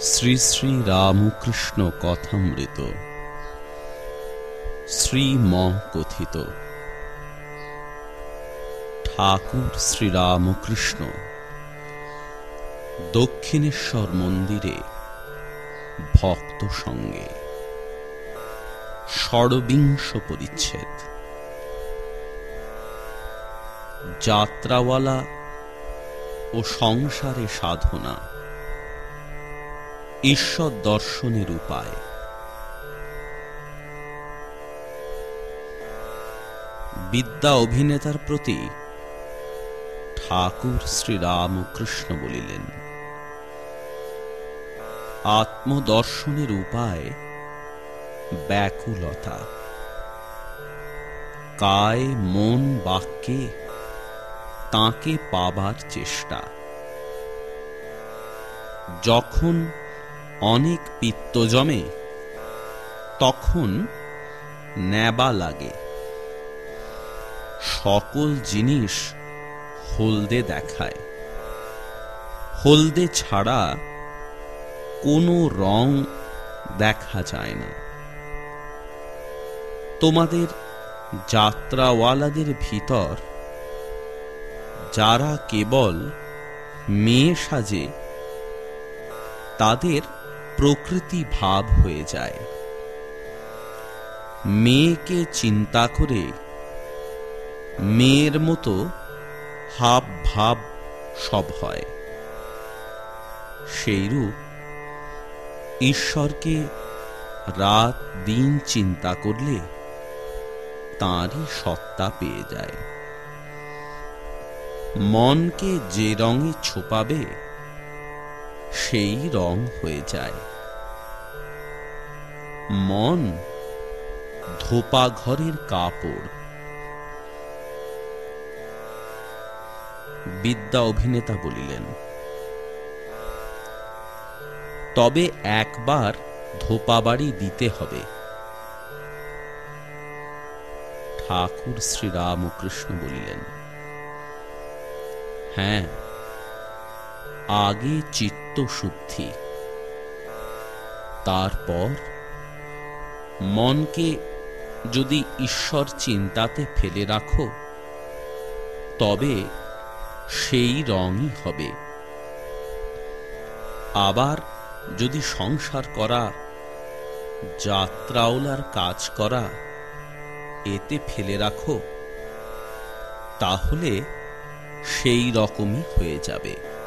শ্রী শ্রী রামকৃষ্ণ কথামৃত। শ্রীম কথিত ঠাকুর শ্রীরামকৃষ্ণ, দক্ষিণেশ্বর মন্দিরে ভক্ত সঙ্গে। ষড়বিংশ পরিচ্ছেদ। যাত্রাওয়ালা ও সংসারে সাধনা। ঈশ্বর দর্শনের উপায়। বিদ্যা অভিনেতার প্রতি ঠাকুর শ্রীরামকৃষ্ণ বলিলেন, আত্মদর্শনের উপায় ব্যাকুলতা। কায় মন বাক্যে তাকে পাবার চেষ্টা। যখন অনেক পিত্ত জমে, তখন নেবা লাগে। সকল জিনিস হলদে দেখায়। হলদে ছাড়া কোনো রং দেখা যায় না। তোমাদের যাত্রাওয়ালাদের ভিতর যারা কেবল মেয়ে সাজে, তাদের প্রকৃতি ভাব হয়ে যায়। মেয়েকে চিন্তা করে মেয়ের মতো হাব ভাব সব হয়। সেইরূপ ঈশ্বরকে রাত দিন চিন্তা করলে তাঁরই সত্তা পেয়ে যায়। মনকে যে রঙে ছোপাবে সেই রং হয়ে যায়। মন ধোপা ঘরের কাপড়। বিদ্যা অভিনেতা বলিলেন, তবে একবার ধোপা বাড়ি দিতে হবে। ঠাকুর শ্রীরামকৃষ্ণ বলিলেন হ্যাঁ আগে চিত্ত শুদ্ধি। তারপর মনকে যদি ঈশ্বর চিন্তাতে ফেলে রাখো, তবে সেই রঙই হবে। আবার যদি সংসার করা, যাত্রাওলার কাজ করা এতে ফেলে রাখো, তাহলে সেই রকমই হয়ে যাবে।